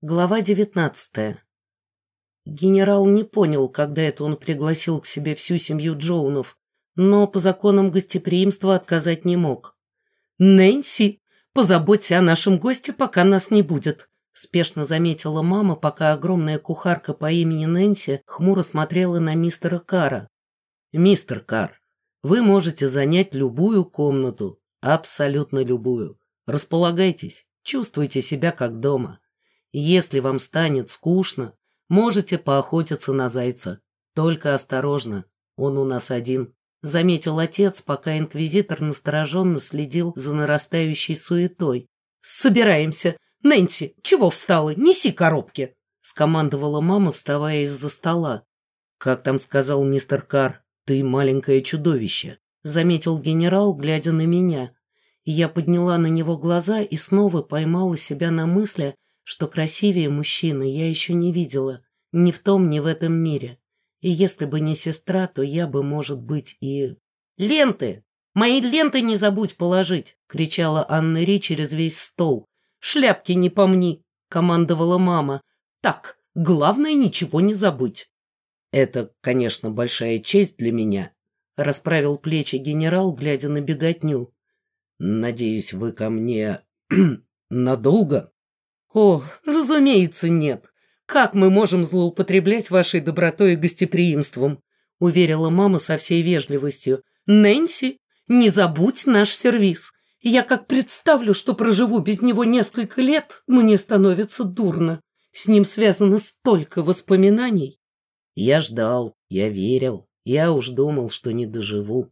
Глава девятнадцатая. Генерал не понял, когда это он пригласил к себе всю семью Джоунов, но по законам гостеприимства отказать не мог. «Нэнси, позаботься о нашем госте, пока нас не будет», спешно заметила мама, пока огромная кухарка по имени Нэнси хмуро смотрела на мистера Кара. «Мистер Кар, вы можете занять любую комнату, абсолютно любую. Располагайтесь, чувствуйте себя как дома». Если вам станет скучно, можете поохотиться на зайца. Только осторожно, он у нас один», — заметил отец, пока инквизитор настороженно следил за нарастающей суетой. «Собираемся! Нэнси, чего встала? Неси коробки!» — скомандовала мама, вставая из-за стола. «Как там сказал мистер Кар, ты маленькое чудовище», — заметил генерал, глядя на меня. Я подняла на него глаза и снова поймала себя на мысли, что красивее мужчины я еще не видела, ни в том, ни в этом мире. И если бы не сестра, то я бы, может быть, и... «Ленты! Мои ленты не забудь положить!» — кричала Анна Ри через весь стол. «Шляпки не помни!» — командовала мама. «Так, главное ничего не забыть!» «Это, конечно, большая честь для меня», — расправил плечи генерал, глядя на беготню. «Надеюсь, вы ко мне надолго?» «О, разумеется, нет. Как мы можем злоупотреблять вашей добротой и гостеприимством?» уверила мама со всей вежливостью. «Нэнси, не забудь наш сервиз. Я как представлю, что проживу без него несколько лет, мне становится дурно. С ним связано столько воспоминаний». «Я ждал, я верил, я уж думал, что не доживу».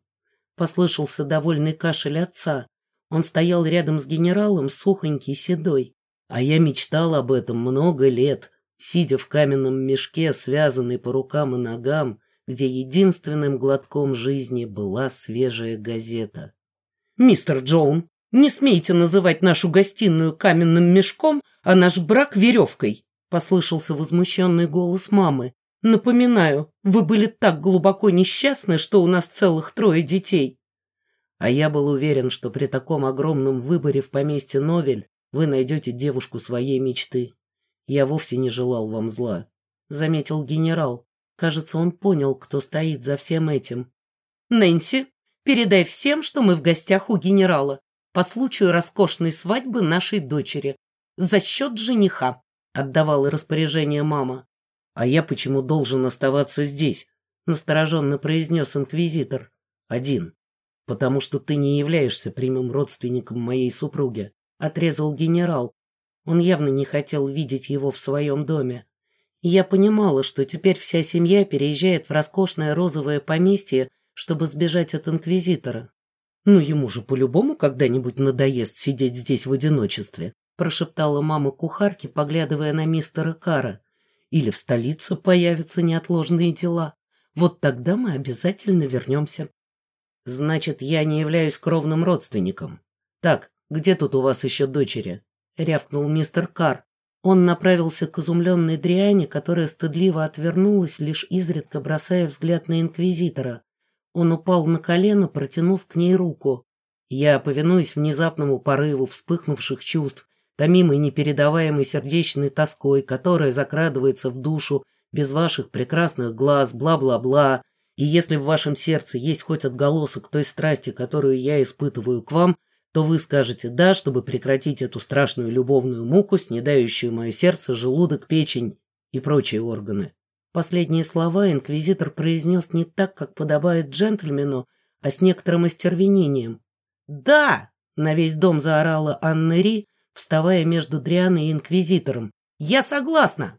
Послышался довольный кашель отца. Он стоял рядом с генералом, сухонький, седой. А я мечтал об этом много лет, сидя в каменном мешке, связанный по рукам и ногам, где единственным глотком жизни была свежая газета. «Мистер Джоун, не смейте называть нашу гостиную каменным мешком, а наш брак веревкой!» послышался возмущенный голос мамы. «Напоминаю, вы были так глубоко несчастны, что у нас целых трое детей». А я был уверен, что при таком огромном выборе в поместье Новель вы найдете девушку своей мечты. Я вовсе не желал вам зла», — заметил генерал. Кажется, он понял, кто стоит за всем этим. «Нэнси, передай всем, что мы в гостях у генерала по случаю роскошной свадьбы нашей дочери. За счет жениха», — отдавала распоряжение мама. «А я почему должен оставаться здесь?» — настороженно произнес инквизитор. «Один. Потому что ты не являешься прямым родственником моей супруги. — отрезал генерал. Он явно не хотел видеть его в своем доме. И я понимала, что теперь вся семья переезжает в роскошное розовое поместье, чтобы сбежать от инквизитора. «Ну, ему же по-любому когда-нибудь надоест сидеть здесь в одиночестве», прошептала мама кухарки, поглядывая на мистера Кара. «Или в столице появятся неотложные дела. Вот тогда мы обязательно вернемся». «Значит, я не являюсь кровным родственником. Так, «Где тут у вас еще дочери?» — рявкнул мистер Кар. Он направился к изумленной Дриане, которая стыдливо отвернулась, лишь изредка бросая взгляд на инквизитора. Он упал на колено, протянув к ней руку. Я, повинуясь внезапному порыву вспыхнувших чувств, томимой непередаваемой сердечной тоской, которая закрадывается в душу без ваших прекрасных глаз, бла-бла-бла, и если в вашем сердце есть хоть отголосок той страсти, которую я испытываю к вам, то вы скажете «да», чтобы прекратить эту страшную любовную муку, снедающую мое сердце, желудок, печень и прочие органы. Последние слова инквизитор произнес не так, как подобает джентльмену, а с некоторым остервенением. «Да!» — на весь дом заорала Анна Ри, вставая между Дрианой и инквизитором. «Я согласна!»